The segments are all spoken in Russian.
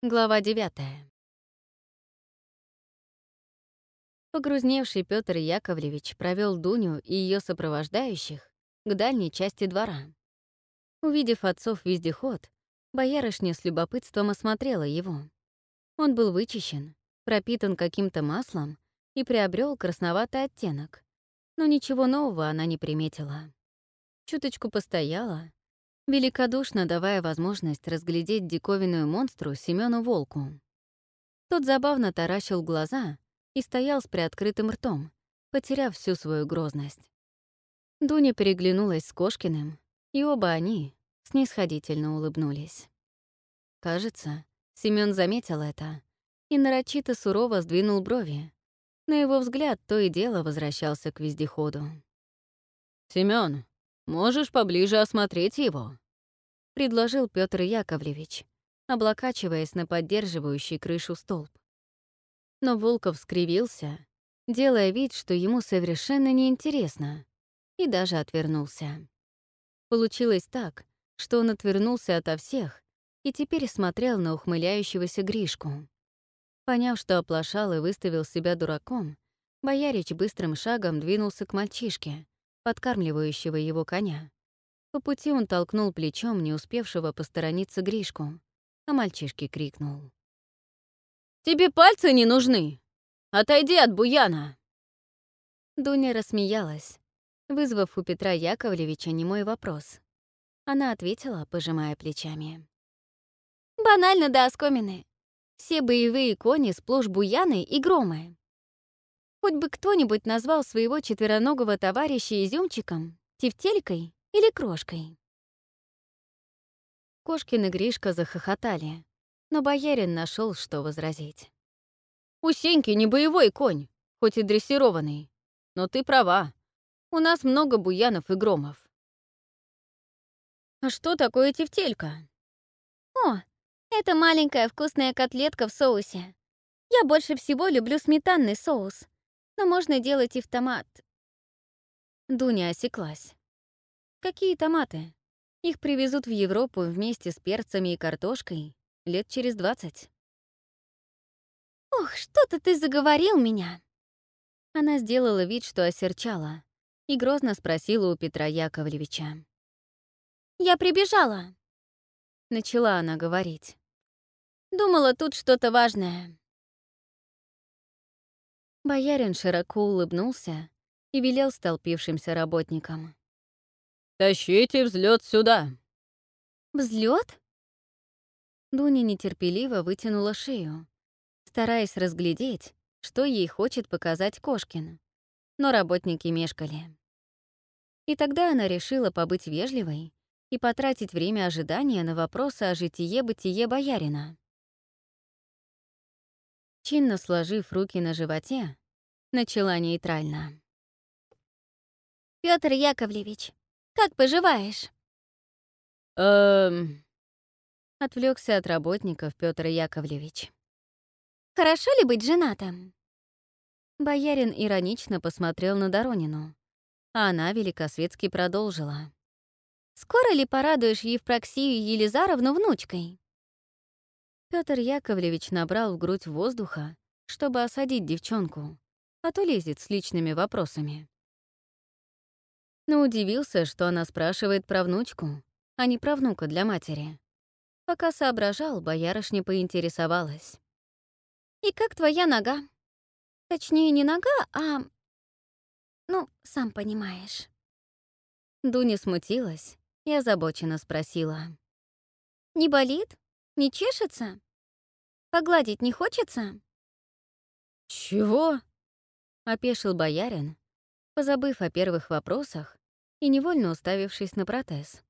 Глава 9 Погрузневший Петр Яковлевич провел Дуню и ее сопровождающих к дальней части двора. Увидев отцов вездеход, боярышня с любопытством осмотрела его. Он был вычищен, пропитан каким-то маслом и приобрел красноватый оттенок, но ничего нового она не приметила. Чуточку постояла, великодушно давая возможность разглядеть диковинную монстру Семёну Волку. Тот забавно таращил глаза и стоял с приоткрытым ртом, потеряв всю свою грозность. Дуня переглянулась с Кошкиным, и оба они снисходительно улыбнулись. Кажется, Семён заметил это и нарочито сурово сдвинул брови, но его взгляд то и дело возвращался к вездеходу. «Семён, можешь поближе осмотреть его?» — предложил Петр Яковлевич, облокачиваясь на поддерживающий крышу столб. Но Волков скривился, делая вид, что ему совершенно неинтересно, и даже отвернулся. Получилось так, что он отвернулся ото всех и теперь смотрел на ухмыляющегося Гришку. Поняв, что оплошал и выставил себя дураком, Боярич быстрым шагом двинулся к мальчишке, подкармливающего его коня. По пути он толкнул плечом не успевшего посторониться Гришку, а мальчишке крикнул. «Тебе пальцы не нужны! Отойди от буяна!» Дуня рассмеялась, вызвав у Петра Яковлевича немой вопрос. Она ответила, пожимая плечами. «Банально до оскомины. Все боевые кони сплошь буяны и громы. Хоть бы кто-нибудь назвал своего четвероногого товарища изюмчиком, тефтелькой или крошкой. Кошкин и Гришка захохотали, но боярин нашел, что возразить. «У Сеньки не боевой конь, хоть и дрессированный. Но ты права. У нас много буянов и громов». «А что такое тефтелька?» «О, это маленькая вкусная котлетка в соусе. Я больше всего люблю сметанный соус, но можно делать и в томат. Дуня осеклась. Какие томаты? Их привезут в Европу вместе с перцами и картошкой лет через двадцать. «Ох, что-то ты заговорил меня!» Она сделала вид, что осерчала, и грозно спросила у Петра Яковлевича. «Я прибежала!» Начала она говорить. Думала, тут что-то важное. Боярин широко улыбнулся и велел столпившимся работникам. «Тащите взлет сюда!» Взлет? Дуня нетерпеливо вытянула шею, стараясь разглядеть, что ей хочет показать Кошкин. Но работники мешкали. И тогда она решила побыть вежливой и потратить время ожидания на вопросы о житие-бытие боярина. Чинно сложив руки на животе, начала нейтрально. Петр Яковлевич, как поживаешь?» «Эм...» — отвлекся от работников Петр Яковлевич. «Хорошо ли быть женатым?» Боярин иронично посмотрел на Доронину, а она великосветски продолжила. «Скоро ли порадуешь Евпроксию Елизаровну внучкой?» Петр Яковлевич набрал в грудь воздуха, чтобы осадить девчонку, а то лезет с личными вопросами. Но удивился, что она спрашивает про внучку, а не про внука для матери. Пока соображал, боярышня поинтересовалась. «И как твоя нога? Точнее, не нога, а... Ну, сам понимаешь». Дуня смутилась и озабоченно спросила. «Не болит?» Не чешется? Погладить не хочется?» «Чего?» — опешил боярин, позабыв о первых вопросах и невольно уставившись на протез.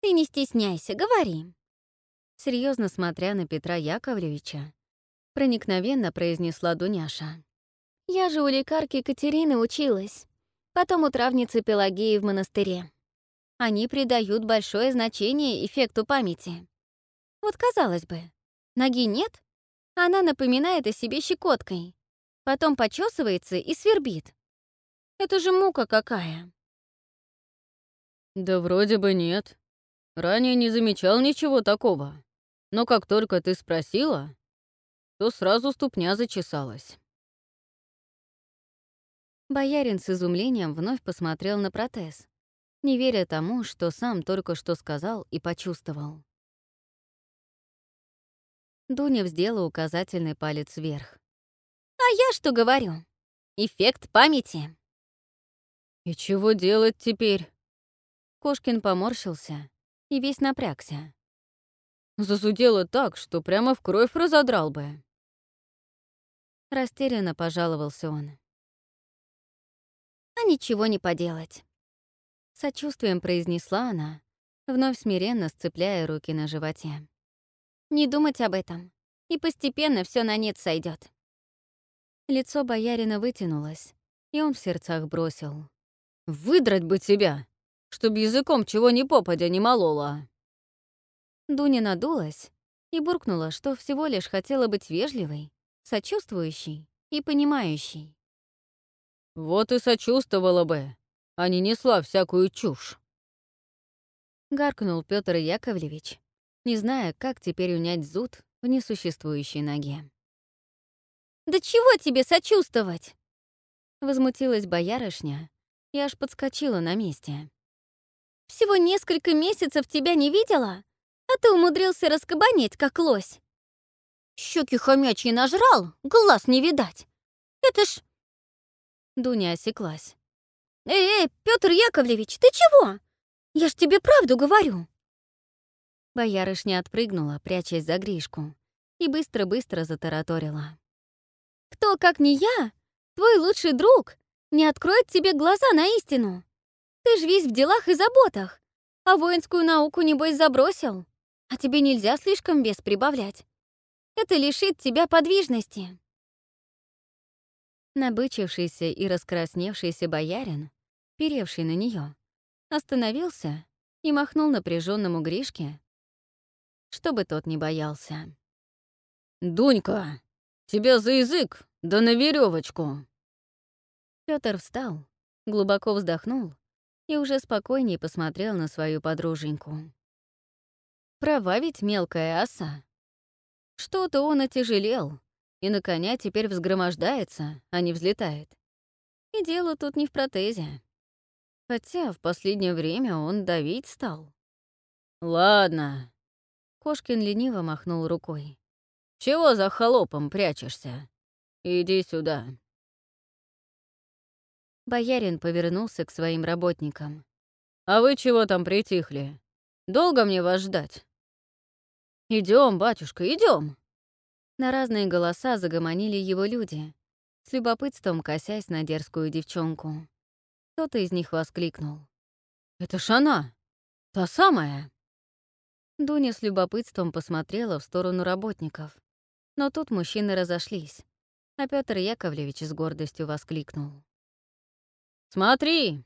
«Ты не стесняйся, говори!» Серьезно смотря на Петра Яковлевича, проникновенно произнесла Дуняша. «Я же у лекарки Катерины училась, потом у травницы Пелагеи в монастыре. Они придают большое значение эффекту памяти. Вот казалось бы, ноги нет, она напоминает о себе щекоткой, потом почесывается и свербит. Это же мука какая. Да вроде бы нет. Ранее не замечал ничего такого. но как только ты спросила, то сразу ступня зачесалась. Боярин с изумлением вновь посмотрел на протез, не веря тому, что сам только что сказал и почувствовал. Дуня вздела указательный палец вверх. «А я что говорю? Эффект памяти!» «И чего делать теперь?» Кошкин поморщился и весь напрягся. Засудело так, что прямо в кровь разодрал бы. Растерянно пожаловался он. «А ничего не поделать», — сочувствием произнесла она, вновь смиренно сцепляя руки на животе. «Не думать об этом, и постепенно все на нет сойдет. Лицо боярина вытянулось, и он в сердцах бросил. «Выдрать бы тебя, чтоб языком чего ни попадя не молола!» Дуня надулась и буркнула, что всего лишь хотела быть вежливой, сочувствующей и понимающей. Вот и сочувствовала бы, а не несла всякую чушь. Гаркнул Петр Яковлевич, не зная, как теперь унять зуд в несуществующей ноге. «Да чего тебе сочувствовать?» Возмутилась боярышня и аж подскочила на месте. «Всего несколько месяцев тебя не видела, а ты умудрился раскабанеть, как лось. Щеки хомячьи нажрал, глаз не видать. Это ж Дуня осеклась. «Эй, эй, Петр Яковлевич, ты чего? Я ж тебе правду говорю!» Боярышня отпрыгнула, прячась за Гришку, и быстро-быстро затараторила. «Кто, как не я, твой лучший друг, не откроет тебе глаза на истину? Ты ж весь в делах и заботах, а воинскую науку, небось, забросил. А тебе нельзя слишком вес прибавлять. Это лишит тебя подвижности. Набычившийся и раскрасневшийся боярин, перевший на нее, остановился и махнул напряженному Гришке, чтобы тот не боялся. «Дунька, тебя за язык, да на веревочку. Петр встал, глубоко вздохнул и уже спокойнее посмотрел на свою подруженьку. Права ведь мелкая оса. Что-то он отяжелел, и на коня теперь взгромождается, а не взлетает. И дело тут не в протезе. Хотя в последнее время он давить стал. «Ладно». Кошкин лениво махнул рукой. «Чего за холопом прячешься? Иди сюда». Боярин повернулся к своим работникам. «А вы чего там притихли? Долго мне вас ждать?» Идем, батюшка, идем. На разные голоса загомонили его люди, с любопытством косясь на дерзкую девчонку. Кто-то из них воскликнул. «Это ж она! Та самая!» Дуня с любопытством посмотрела в сторону работников. Но тут мужчины разошлись, а Петр Яковлевич с гордостью воскликнул. «Смотри!»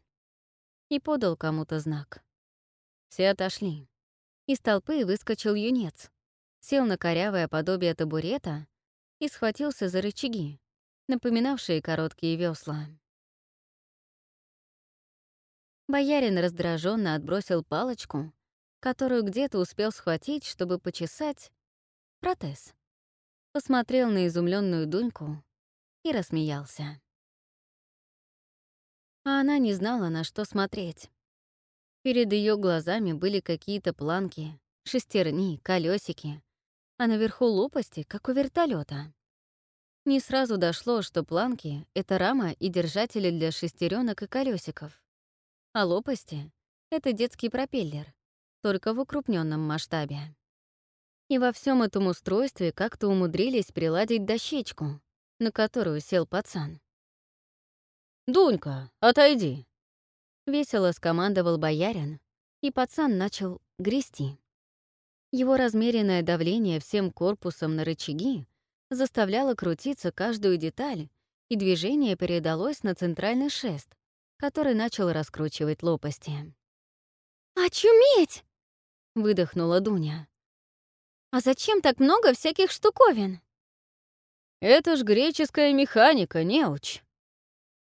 И подал кому-то знак. Все отошли. Из толпы выскочил юнец, сел на корявое подобие табурета и схватился за рычаги, напоминавшие короткие весла. Боярин раздраженно отбросил палочку, которую где-то успел схватить, чтобы почесать протез. Посмотрел на изумленную Дуньку и рассмеялся. А она не знала, на что смотреть. Перед ее глазами были какие-то планки, шестерни, колесики, а наверху лопасти, как у вертолета. Не сразу дошло, что планки — это рама и держатели для шестеренок и колесиков, а лопасти — это детский пропеллер, только в укрупненном масштабе. И во всем этом устройстве как-то умудрились приладить дощечку, на которую сел пацан. «Дунька, отойди!» Весело скомандовал боярин, и пацан начал грести. Его размеренное давление всем корпусом на рычаги заставляло крутиться каждую деталь, и движение передалось на центральный шест, который начал раскручивать лопасти. «Очуметь!» — выдохнула Дуня. «А зачем так много всяких штуковин?» «Это ж греческая механика, неуч!»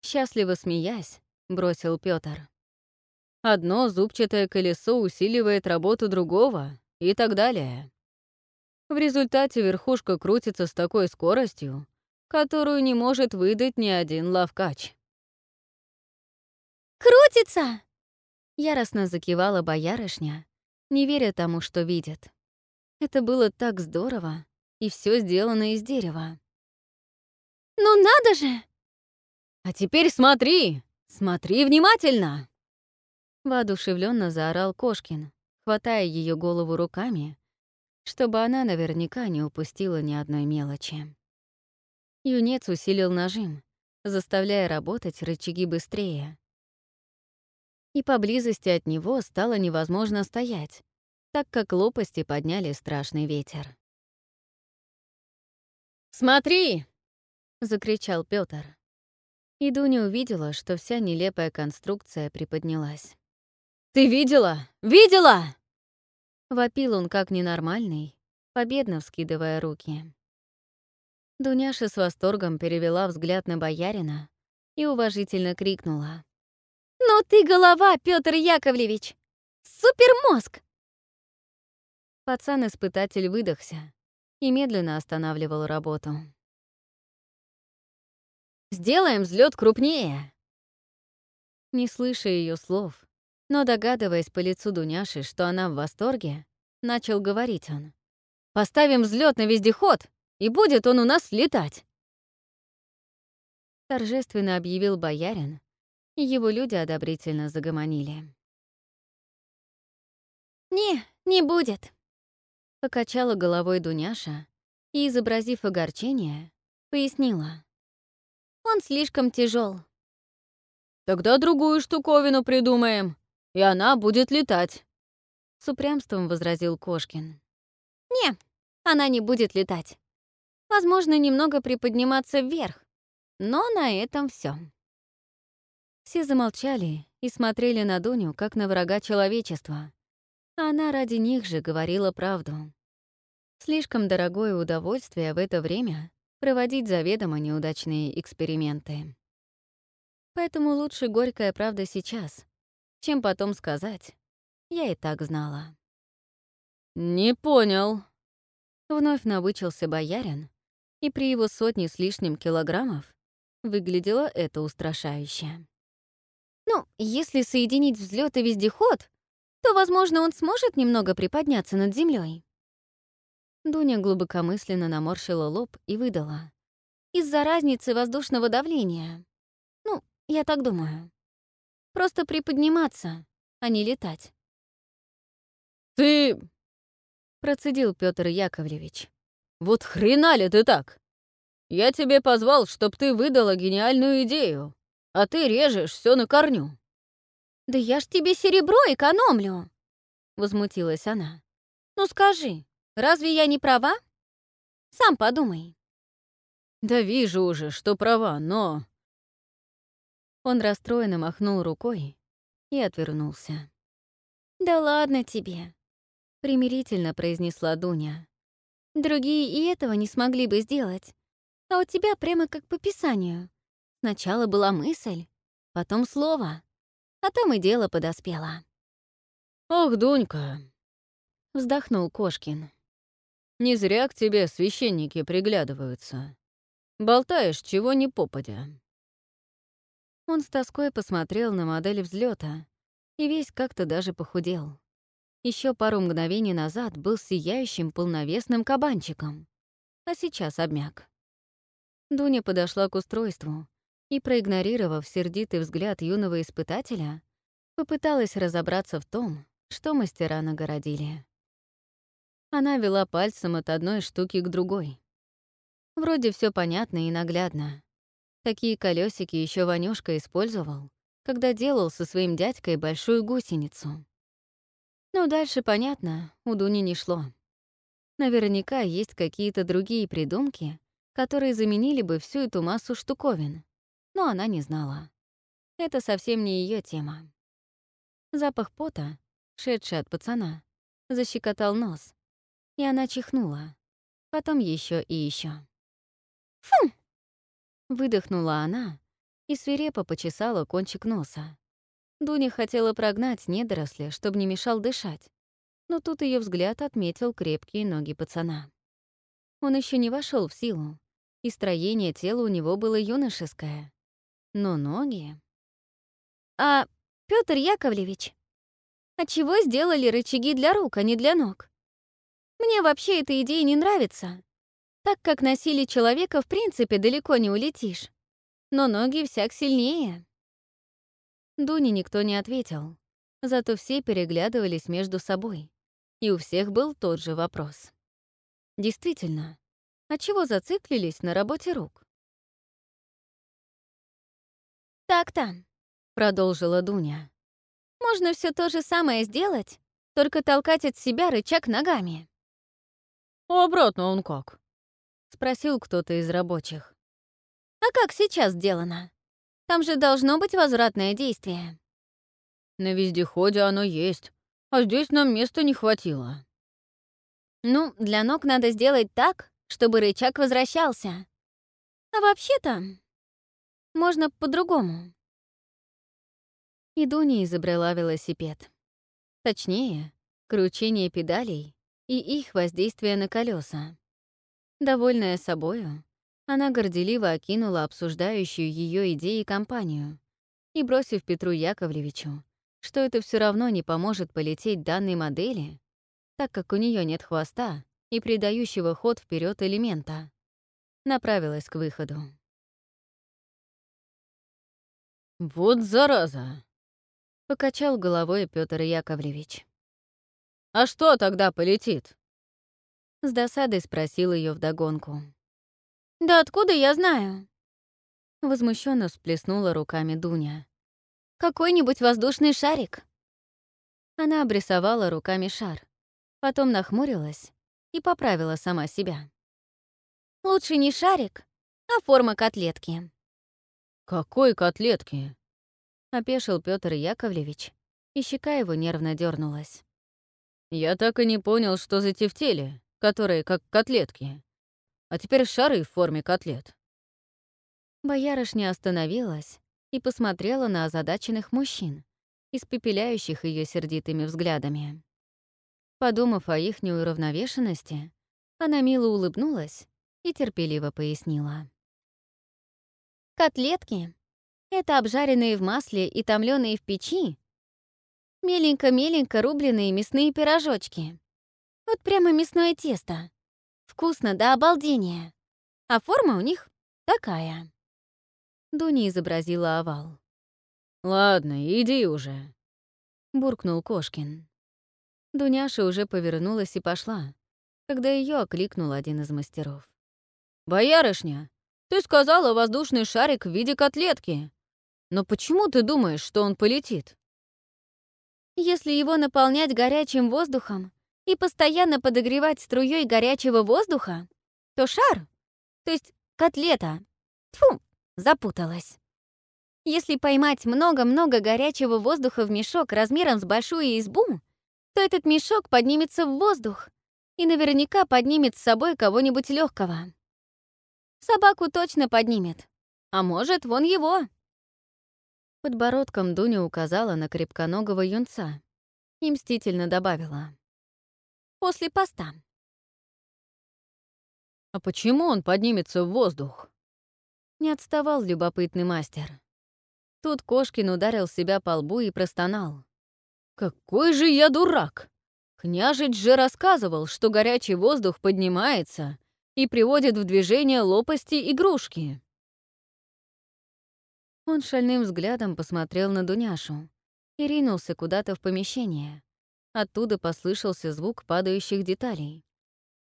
Счастливо смеясь, бросил Пётр. «Одно зубчатое колесо усиливает работу другого, и так далее. В результате верхушка крутится с такой скоростью, которую не может выдать ни один лавкач. «Крутится!» Яростно закивала боярышня, не веря тому, что видит. Это было так здорово, и все сделано из дерева. «Ну надо же!» «А теперь смотри! Смотри внимательно!» Воодушевленно заорал Кошкин, хватая ее голову руками, чтобы она наверняка не упустила ни одной мелочи. Юнец усилил нажим, заставляя работать рычаги быстрее. И поблизости от него стало невозможно стоять, так как лопасти подняли страшный ветер. «Смотри!» — закричал Пётр. И Дуня увидела, что вся нелепая конструкция приподнялась. «Ты видела? Видела?» Вопил он как ненормальный, победно вскидывая руки. Дуняша с восторгом перевела взгляд на боярина и уважительно крикнула. «Ну ты голова, Пётр Яковлевич! Супермозг!» Пацан-испытатель выдохся и медленно останавливал работу. Сделаем взлет крупнее!» Не слыша ее слов, но догадываясь по лицу Дуняши, что она в восторге, начал говорить он. «Поставим взлет на вездеход, и будет он у нас летать!» Торжественно объявил боярин, и его люди одобрительно загомонили. «Не, не будет», — покачала головой Дуняша и, изобразив огорчение, пояснила. Он слишком тяжел. Тогда другую штуковину придумаем, и она будет летать. С упрямством возразил Кошкин. Не, она не будет летать. Возможно, немного приподниматься вверх, но на этом все. Все замолчали и смотрели на Дуню, как на врага человечества. Она ради них же говорила правду. Слишком дорогое удовольствие в это время проводить заведомо неудачные эксперименты. Поэтому лучше горькая правда сейчас, чем потом сказать «я и так знала». «Не понял». Вновь навычился боярин, и при его сотне с лишним килограммов выглядело это устрашающе. «Ну, если соединить взлет и вездеход, то, возможно, он сможет немного приподняться над землей. Дуня глубокомысленно наморщила лоб и выдала. «Из-за разницы воздушного давления. Ну, я так думаю. Просто приподниматься, а не летать». «Ты...» — процедил Петр Яковлевич. «Вот хрена ли ты так? Я тебе позвал, чтоб ты выдала гениальную идею, а ты режешь все на корню». «Да я ж тебе серебро экономлю!» — возмутилась она. «Ну скажи, Разве я не права? Сам подумай. Да вижу уже, что права, но... Он расстроенно махнул рукой и отвернулся. «Да ладно тебе», — примирительно произнесла Дуня. «Другие и этого не смогли бы сделать. А у тебя прямо как по писанию. Сначала была мысль, потом слово, а там и дело подоспело». «Ох, Дунька!» — вздохнул Кошкин. Не зря к тебе священники приглядываются. Болтаешь, чего не попадя. Он с тоской посмотрел на модель взлета и весь как-то даже похудел. Еще пару мгновений назад был сияющим полновесным кабанчиком, а сейчас обмяк. Дуня подошла к устройству и, проигнорировав сердитый взгляд юного испытателя, попыталась разобраться в том, что мастера нагородили. Она вела пальцем от одной штуки к другой. Вроде все понятно и наглядно. Такие колесики еще Ванюшка использовал, когда делал со своим дядькой большую гусеницу. Но дальше понятно, у Дуни не шло. Наверняка есть какие-то другие придумки, которые заменили бы всю эту массу штуковин, но она не знала. Это совсем не ее тема. Запах пота, шедший от пацана, защекотал нос, и она чихнула. Потом еще и еще. «Фу!» Выдохнула она и свирепо почесала кончик носа. Дуня хотела прогнать недоросля, чтобы не мешал дышать, но тут ее взгляд отметил крепкие ноги пацана. Он еще не вошел в силу, и строение тела у него было юношеское. Но ноги... «А, Петр Яковлевич, а чего сделали рычаги для рук, а не для ног? Мне вообще эта идея не нравится, так как на силе человека в принципе далеко не улетишь. Но ноги всяк сильнее». Дуне никто не ответил, зато все переглядывались между собой, и у всех был тот же вопрос. Действительно, а чего зациклились на работе рук? «Так-то», — продолжила Дуня. «Можно все то же самое сделать, только толкать от себя рычаг ногами». «А обратно он как?» — спросил кто-то из рабочих. «А как сейчас сделано? Там же должно быть возвратное действие». «На вездеходе оно есть, а здесь нам места не хватило». «Ну, для ног надо сделать так, чтобы рычаг возвращался. А вообще-то можно по-другому». И Дуня изобрела велосипед. Точнее, кручение педалей и их воздействие на колеса. Довольная собою, она горделиво окинула обсуждающую ее идеи компанию и, бросив Петру Яковлевичу, что это все равно не поможет полететь данной модели, так как у нее нет хвоста и придающего ход вперед элемента, направилась к выходу. «Вот зараза!» — покачал головой Петр Яковлевич. «А что тогда полетит?» С досадой спросил ее вдогонку. «Да откуда я знаю?» Возмущенно всплеснула руками Дуня. «Какой-нибудь воздушный шарик?» Она обрисовала руками шар, потом нахмурилась и поправила сама себя. «Лучше не шарик, а форма котлетки». «Какой котлетки?» — опешил Петр Яковлевич, и щека его нервно дернулась. «Я так и не понял, что за тефтели, которые как котлетки. А теперь шары в форме котлет». Боярышня остановилась и посмотрела на озадаченных мужчин, испепеляющих ее сердитыми взглядами. Подумав о их неуравновешенности, она мило улыбнулась и терпеливо пояснила. «Котлетки — это обжаренные в масле и томленые в печи, меленько-меленько рубленые мясные пирожочки. Вот прямо мясное тесто. Вкусно до обалдения. А форма у них такая». Дуня изобразила овал. «Ладно, иди уже», — буркнул Кошкин. Дуняша уже повернулась и пошла, когда ее окликнул один из мастеров. «Боярышня, ты сказала воздушный шарик в виде котлетки. Но почему ты думаешь, что он полетит?» «Если его наполнять горячим воздухом и постоянно подогревать струей горячего воздуха, то шар, то есть котлета, тьфу, запуталась. Если поймать много-много горячего воздуха в мешок размером с большую избу, то этот мешок поднимется в воздух и наверняка поднимет с собой кого-нибудь легкого. Собаку точно поднимет, а может, вон его. Подбородком Дуня указала на крепконогого юнца и мстительно добавила. «После поста». «А почему он поднимется в воздух?» Не отставал любопытный мастер. Тут Кошкин ударил себя по лбу и простонал. «Какой же я дурак! Княжич же рассказывал, что горячий воздух поднимается и приводит в движение лопасти игрушки». Он шальным взглядом посмотрел на Дуняшу и ринулся куда-то в помещение. Оттуда послышался звук падающих деталей.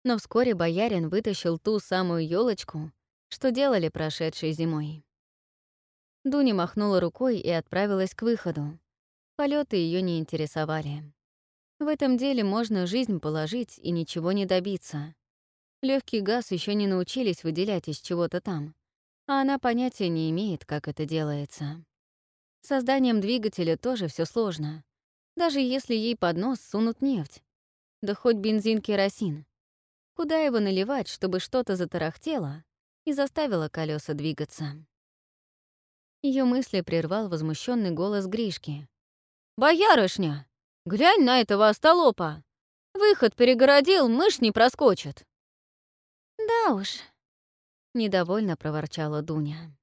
Но вскоре боярин вытащил ту самую елочку, что делали прошедшей зимой. Дуня махнула рукой и отправилась к выходу. Полеты ее не интересовали. В этом деле можно жизнь положить и ничего не добиться. Легкий газ еще не научились выделять из чего-то там, а она понятия не имеет, как это делается. Созданием двигателя тоже все сложно. Даже если ей под нос сунут нефть. Да хоть бензин-керосин. Куда его наливать, чтобы что-то затарахтело и заставило колеса двигаться? Ее мысли прервал возмущенный голос Гришки. «Боярышня, глянь на этого остолопа! Выход перегородил, мышь не проскочит!» «Да уж», — недовольно проворчала Дуня.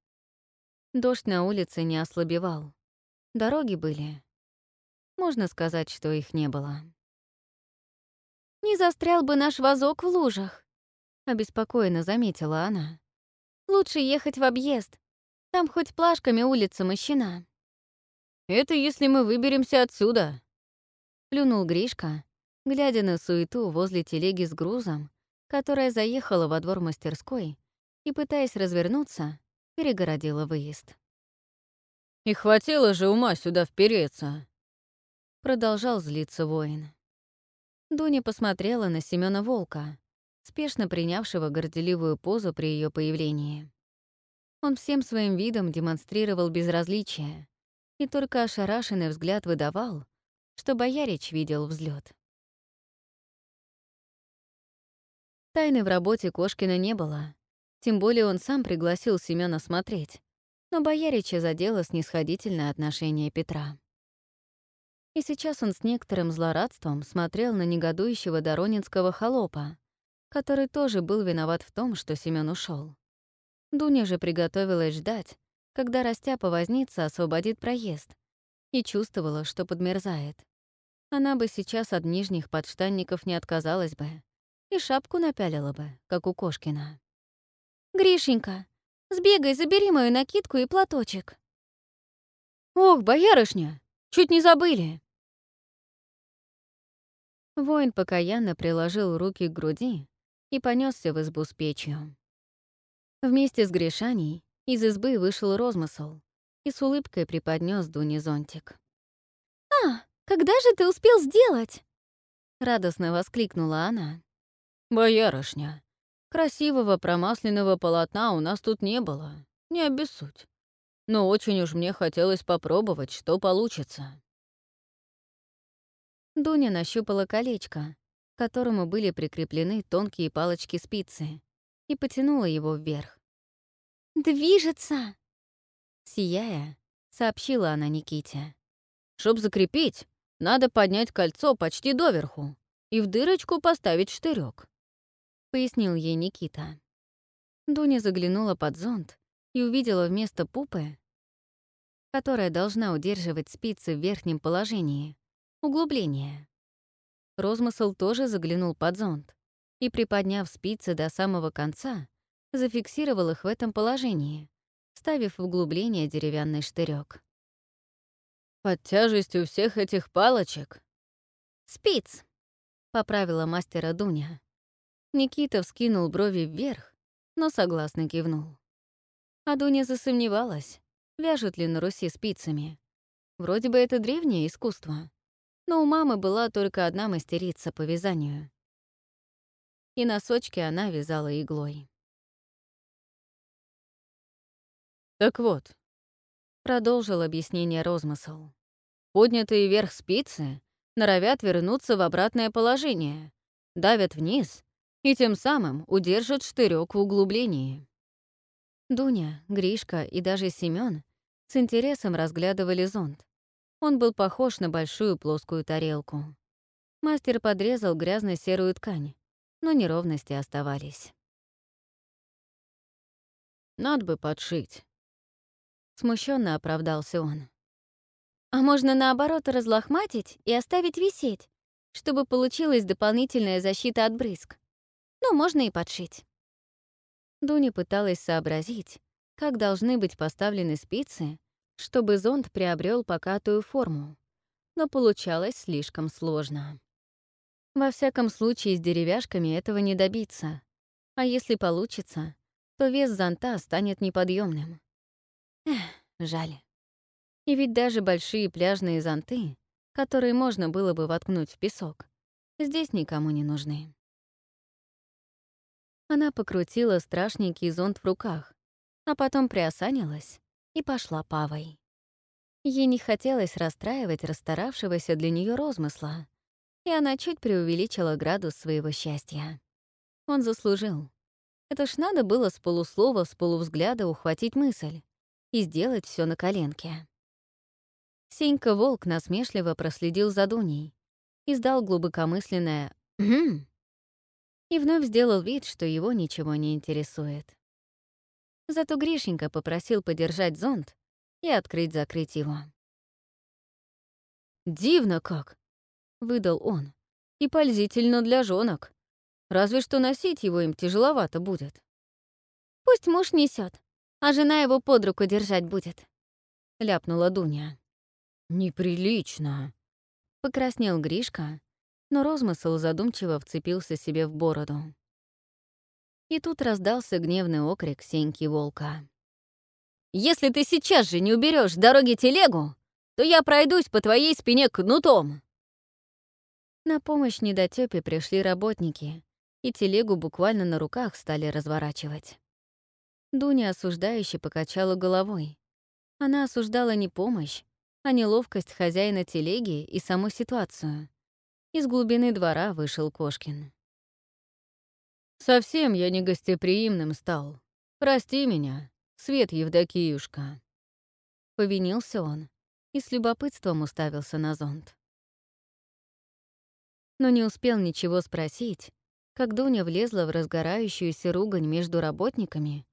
Дождь на улице не ослабевал. Дороги были. Можно сказать, что их не было. «Не застрял бы наш вазок в лужах», — обеспокоенно заметила она. «Лучше ехать в объезд. Там хоть плашками улица мощена». «Это если мы выберемся отсюда», — плюнул Гришка, глядя на суету возле телеги с грузом, которая заехала во двор мастерской и, пытаясь развернуться, перегородила выезд. «И хватило же ума сюда впереться!» Продолжал злиться воин. Дуня посмотрела на Семёна Волка, спешно принявшего горделивую позу при ее появлении. Он всем своим видом демонстрировал безразличие, и только ошарашенный взгляд выдавал, что боярич видел взлет. Тайны в работе Кошкина не было, тем более он сам пригласил Семёна смотреть, но боярича задело снисходительное отношение Петра. И сейчас он с некоторым злорадством смотрел на негодующего доронинского холопа, который тоже был виноват в том, что Семён ушел. Дуня же приготовилась ждать, когда Растяпа вознится освободит проезд, и чувствовала, что подмерзает. Она бы сейчас от нижних подштанников не отказалась бы и шапку напялила бы, как у Кошкина. «Гришенька, сбегай, забери мою накидку и платочек». «Ох, боярышня, чуть не забыли!» Воин покаянно приложил руки к груди и понесся в избу с печью. Вместе с Гришаней из избы вышел розмысл и с улыбкой преподнес Дуне зонтик. «А, когда же ты успел сделать?» — радостно воскликнула она. «Боярышня, Красивого промасленного полотна у нас тут не было, не обессудь. Но очень уж мне хотелось попробовать, что получится. Дуня нащупала колечко, к которому были прикреплены тонкие палочки-спицы, и потянула его вверх. «Движется!» Сияя, сообщила она Никите. «Чтоб закрепить, надо поднять кольцо почти доверху и в дырочку поставить штырек. — пояснил ей Никита. Дуня заглянула под зонт и увидела вместо пупы, которая должна удерживать спицы в верхнем положении, углубление. Розмысл тоже заглянул под зонт и, приподняв спицы до самого конца, зафиксировал их в этом положении, ставив в углубление деревянный штырек. «Под тяжестью всех этих палочек?» «Спиц», — поправила мастера Дуня. Никита вскинул брови вверх, но согласно кивнул. А Дуня засомневалась, вяжут ли на Руси спицами. Вроде бы это древнее искусство, но у мамы была только одна мастерица по вязанию. И носочки она вязала иглой. «Так вот», — продолжил объяснение розмысл, «поднятые вверх спицы норовят вернуться в обратное положение, давят вниз и тем самым удержат штырек в углублении. Дуня, Гришка и даже Семён с интересом разглядывали зонт. Он был похож на большую плоскую тарелку. Мастер подрезал грязно-серую ткань, но неровности оставались. «Надо бы подшить», — смущенно оправдался он. «А можно наоборот разлохматить и оставить висеть, чтобы получилась дополнительная защита от брызг но можно и подшить. Дуня пыталась сообразить, как должны быть поставлены спицы, чтобы зонт приобрел покатую форму, но получалось слишком сложно. Во всяком случае, с деревяшками этого не добиться, а если получится, то вес зонта станет неподъемным. Эх, жаль. И ведь даже большие пляжные зонты, которые можно было бы воткнуть в песок, здесь никому не нужны. Она покрутила страшненький зонт в руках, а потом приосанилась и пошла павой. Ей не хотелось расстраивать расстаравшегося для нее розмысла, и она чуть преувеличила градус своего счастья. Он заслужил. Это ж надо было с полуслова, с полувзгляда ухватить мысль и сделать все на коленке. Сенька Волк насмешливо проследил за Дуней, издал глубокомысленное «Хм», и вновь сделал вид, что его ничего не интересует. Зато Гришенька попросил подержать зонт и открыть-закрыть его. «Дивно как!» — выдал он. «И пользительно для жонок. Разве что носить его им тяжеловато будет». «Пусть муж несет, а жена его под руку держать будет», — ляпнула Дуня. «Неприлично», — покраснел Гришка, но розмысл задумчиво вцепился себе в бороду. И тут раздался гневный окрик Сеньки Волка. «Если ты сейчас же не уберешь дороги телегу, то я пройдусь по твоей спине кнутом!» На помощь недотёпе пришли работники, и телегу буквально на руках стали разворачивать. Дуня осуждающе покачала головой. Она осуждала не помощь, а неловкость хозяина телеги и саму ситуацию. Из глубины двора вышел Кошкин. «Совсем я не гостеприимным стал. Прости меня, Свет Евдокиюшка». Повинился он и с любопытством уставился на зонт. Но не успел ничего спросить, как Дуня влезла в разгорающуюся ругань между работниками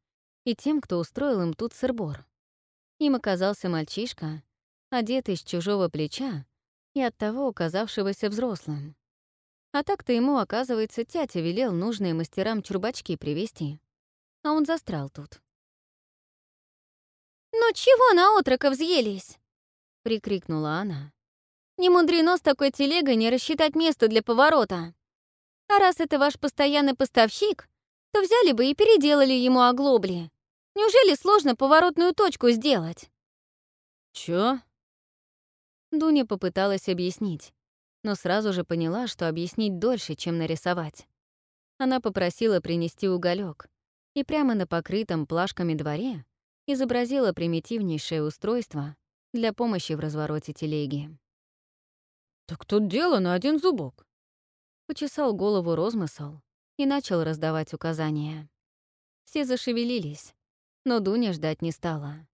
и тем, кто устроил им тут сырбор. Им оказался мальчишка, одетый с чужого плеча и оттого оказавшегося взрослым. А так-то ему, оказывается, тятя велел нужные мастерам чурбачки привезти. А он застрял тут. «Ну чего на отроков взъелись?» — прикрикнула она. «Не мудрено с такой телегой не рассчитать место для поворота. А раз это ваш постоянный поставщик, то взяли бы и переделали ему оглобли. Неужели сложно поворотную точку сделать?» «Чё?» Дуня попыталась объяснить, но сразу же поняла, что объяснить дольше, чем нарисовать. Она попросила принести уголек, и прямо на покрытом плашками дворе изобразила примитивнейшее устройство для помощи в развороте телеги. «Так тут дело на один зубок», — почесал голову розмысл и начал раздавать указания. Все зашевелились, но Дуня ждать не стала.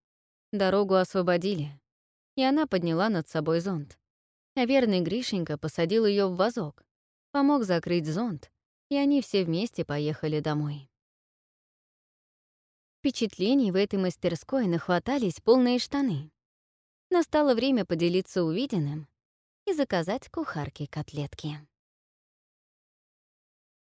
Дорогу освободили, и она подняла над собой зонт. А верный Гришенька посадил ее в вазок, помог закрыть зонт, и они все вместе поехали домой. Впечатлений в этой мастерской нахватались полные штаны. Настало время поделиться увиденным и заказать кухарке котлетки.